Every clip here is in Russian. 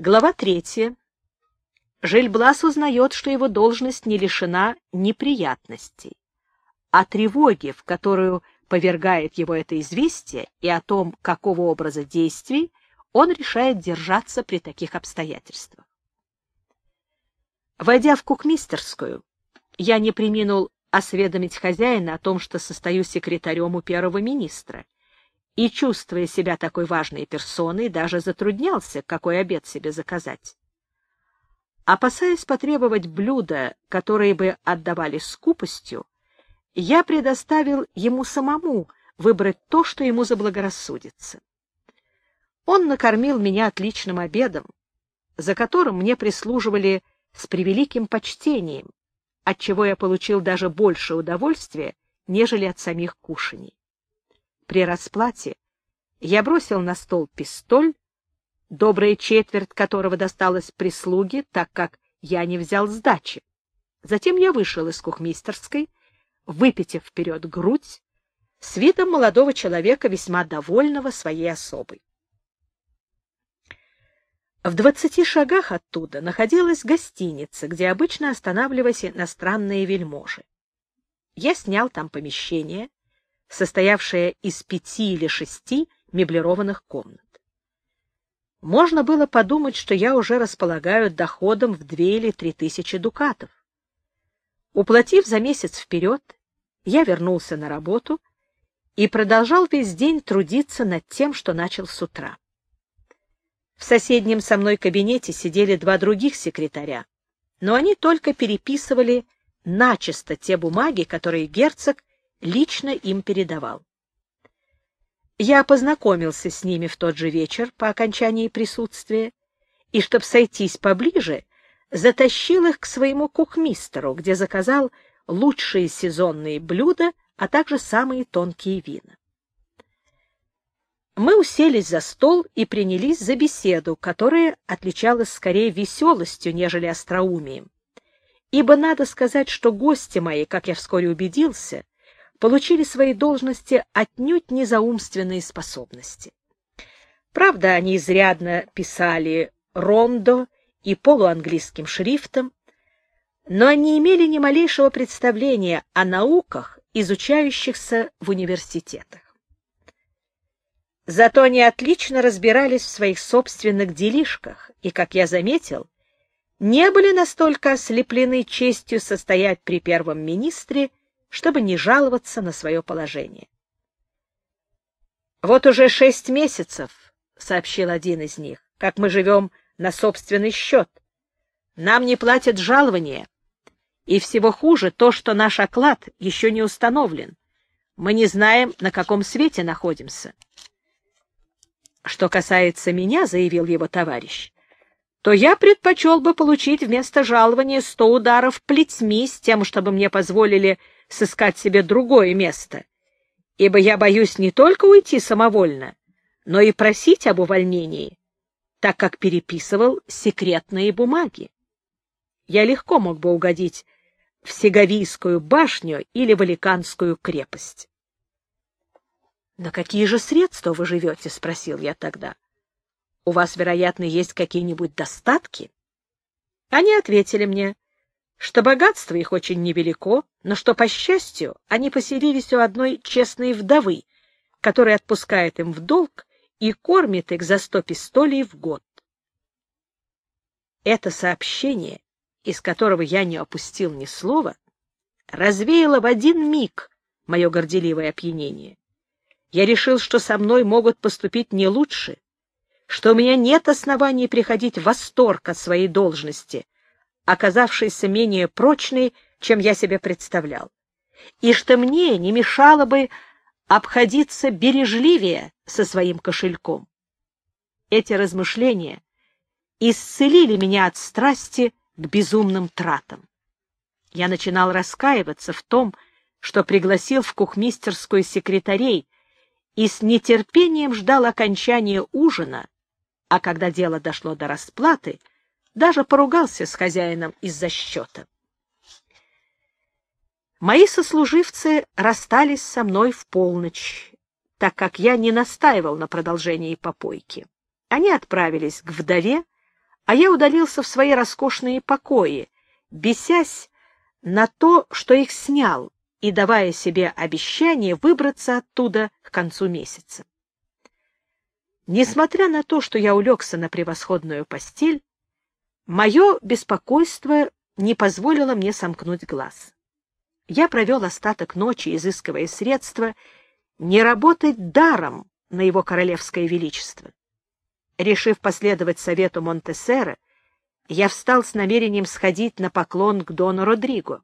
Глава третья. Жильблас узнает, что его должность не лишена неприятностей. О тревоге, в которую повергает его это известие, и о том, какого образа действий он решает держаться при таких обстоятельствах. Войдя в кукмистерскую, я не приминул осведомить хозяина о том, что состою секретарем у первого министра, и, чувствуя себя такой важной персоной, даже затруднялся, какой обед себе заказать. Опасаясь потребовать блюда, которые бы отдавали скупостью, я предоставил ему самому выбрать то, что ему заблагорассудится. Он накормил меня отличным обедом, за которым мне прислуживали с превеликим почтением, отчего я получил даже больше удовольствия, нежели от самих кушаний. При расплате я бросил на стол пистоль, добрая четверть которого досталась прислуге, так как я не взял сдачи. Затем я вышел из кухмистерской, выпитив вперед грудь, с видом молодого человека, весьма довольного своей особой. В двадцати шагах оттуда находилась гостиница, где обычно останавливались иностранные вельможи. Я снял там помещение, состоявшее из пяти или шести меблированных комнат. Можно было подумать, что я уже располагаю доходом в две или три тысячи дукатов. Уплатив за месяц вперед, я вернулся на работу и продолжал весь день трудиться над тем, что начал с утра. В соседнем со мной кабинете сидели два других секретаря, но они только переписывали начисто те бумаги, которые герцог лично им передавал. Я познакомился с ними в тот же вечер по окончании присутствия, и, чтобы сойтись поближе, затащил их к своему кухмистеру, где заказал лучшие сезонные блюда, а также самые тонкие вина. Мы уселись за стол и принялись за беседу, которая отличалась скорее веселостью, нежели остроумием. Ибо надо сказать, что гости мои, как я вскоре убедился, получили свои должности отнюдь не за умственные способности. Правда, они изрядно писали рондо и полуанглийским шрифтом, но они имели ни малейшего представления о науках, изучающихся в университетах. Зато они отлично разбирались в своих собственных делишках и, как я заметил, не были настолько ослеплены честью состоять при первом министре, чтобы не жаловаться на свое положение. «Вот уже шесть месяцев», — сообщил один из них, — «как мы живем на собственный счет. Нам не платят жалования, и всего хуже то, что наш оклад еще не установлен. Мы не знаем, на каком свете находимся». Что касается меня, — заявил его товарищ, — то я предпочел бы получить вместо жалования сто ударов плетьми с тем, чтобы мне позволили сыскать себе другое место, ибо я боюсь не только уйти самовольно, но и просить об увольнении, так как переписывал секретные бумаги. Я легко мог бы угодить в Сеговийскую башню или в Аликанскую крепость. «На какие же средства вы живете?» — спросил я тогда. «У вас, вероятно, есть какие-нибудь достатки?» Они ответили мне, что богатство их очень невелико, но что, по счастью, они поселились у одной честной вдовы, которая отпускает им в долг и кормит их за сто пистолей в год. Это сообщение, из которого я не опустил ни слова, развеяло в один миг мое горделивое опьянение. Я решил, что со мной могут поступить не лучше, что у меня нет оснований приходить в восторг от своей должности, оказавшейся менее прочной, чем я себе представлял, и что мне не мешало бы обходиться бережливее со своим кошельком. Эти размышления исцелили меня от страсти к безумным тратам. Я начинал раскаиваться в том, что пригласил в кухмистерскую секретарей, и с нетерпением ждал окончания ужина, а когда дело дошло до расплаты, даже поругался с хозяином из-за счета. Мои сослуживцы расстались со мной в полночь, так как я не настаивал на продолжении попойки. Они отправились к вдове, а я удалился в свои роскошные покои, бесясь на то, что их снял, и давая себе обещание выбраться оттуда к концу месяца. Несмотря на то, что я улегся на превосходную постель, мое беспокойство не позволило мне сомкнуть глаз. Я провел остаток ночи, изыскивая средства, не работать даром на его королевское величество. Решив последовать совету Монтесера, я встал с намерением сходить на поклон к Дону Родриго.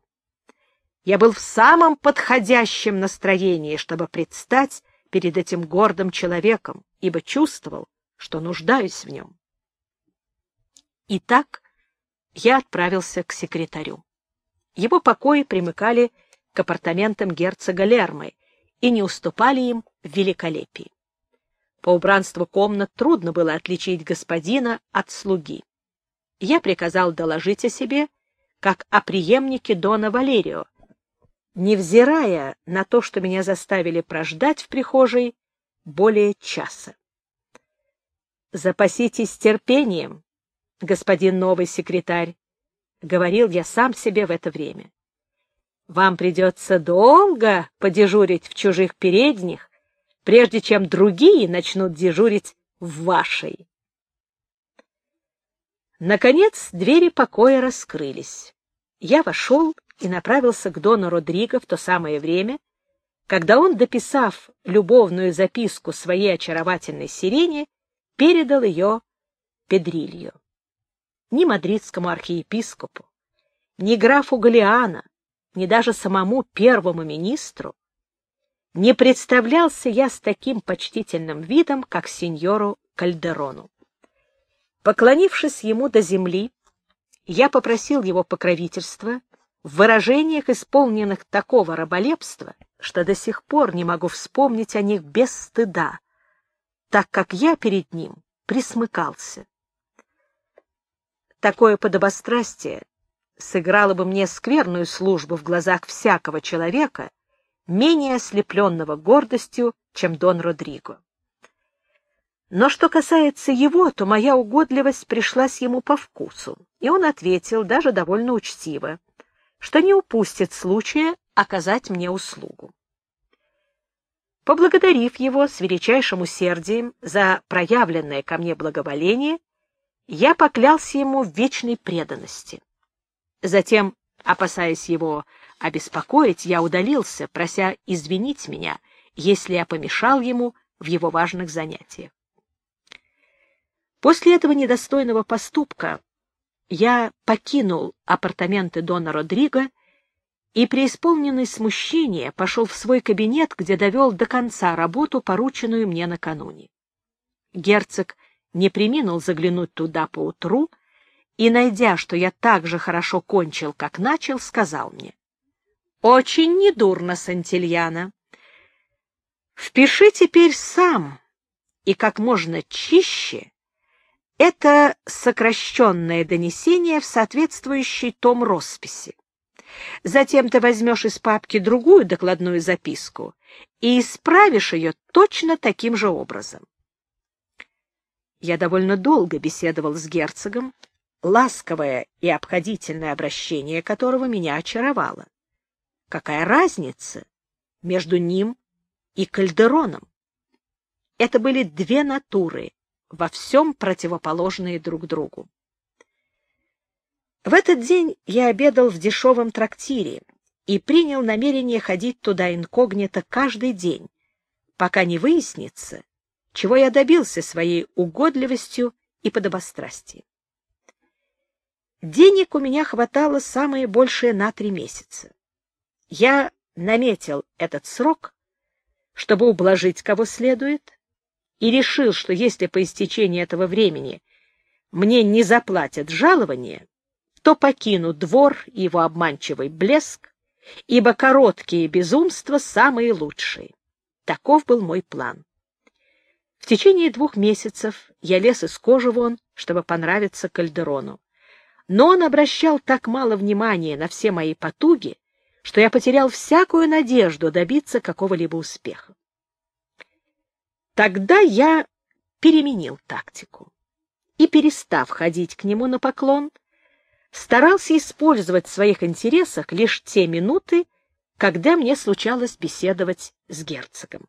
Я был в самом подходящем настроении, чтобы предстать перед этим гордым человеком, ибо чувствовал, что нуждаюсь в нем. Итак, я отправился к секретарю. Его покои примыкали к апартаментам герцога Лермы и не уступали им в великолепии. По убранству комнат трудно было отличить господина от слуги. Я приказал доложить о себе, как о преемнике Дона Валерио, невзирая на то, что меня заставили прождать в прихожей более часа. «Запаситесь терпением, господин новый секретарь», — говорил я сам себе в это время. «Вам придется долго подежурить в чужих передних, прежде чем другие начнут дежурить в вашей». Наконец двери покоя раскрылись. Я вошел и направился к Дону Родриго в то самое время, когда он, дописав любовную записку своей очаровательной сирене, передал ее Педрилью. Ни мадридскому архиепископу, ни графу Галиана, ни даже самому первому министру не представлялся я с таким почтительным видом, как сеньору Кальдерону. Поклонившись ему до земли, я попросил его покровительства в выражениях, исполненных такого раболепства, что до сих пор не могу вспомнить о них без стыда, так как я перед ним присмыкался. Такое подобострастие сыграло бы мне скверную службу в глазах всякого человека, менее ослепленного гордостью, чем Дон Родриго. Но что касается его, то моя угодливость пришлась ему по вкусу, и он ответил даже довольно учтиво — что не упустит случая оказать мне услугу. Поблагодарив его с величайшим усердием за проявленное ко мне благоволение, я поклялся ему в вечной преданности. Затем, опасаясь его обеспокоить, я удалился, прося извинить меня, если я помешал ему в его важных занятиях. После этого недостойного поступка я покинул апартаменты Дона Родриго и, преисполненный смущения, пошел в свой кабинет, где довел до конца работу, порученную мне накануне. Герцог не приминул заглянуть туда поутру и, найдя, что я так же хорошо кончил, как начал, сказал мне. — Очень недурно, Сантильяна. Впиши теперь сам и как можно чище это сокращенное донесение в соответствующий том росписи. Затем ты возьмешь из папки другую докладную записку и исправишь ее точно таким же образом. Я довольно долго беседовал с герцогом, ласковое и обходительное обращение которого меня очаровало. Какая разница между ним и Кальдероном? Это были две натуры, во всем противоположные друг другу. В этот день я обедал в дешевом трактире и принял намерение ходить туда инкогнито каждый день, пока не выяснится, чего я добился своей угодливостью и подобострастием. Денег у меня хватало самое большее на три месяца. Я наметил этот срок, чтобы ублажить кого следует, и решил, что если по истечении этого времени мне не заплатят жалование, то покину двор и его обманчивый блеск, ибо короткие безумства самые лучшие. Таков был мой план. В течение двух месяцев я лез из кожи вон, чтобы понравиться Кальдерону. Но он обращал так мало внимания на все мои потуги, что я потерял всякую надежду добиться какого-либо успеха. Тогда я переменил тактику. и, перестав ходить к нему на поклон, старался использовать в своих интересах лишь те минуты, когда мне случалось беседовать с герцогом.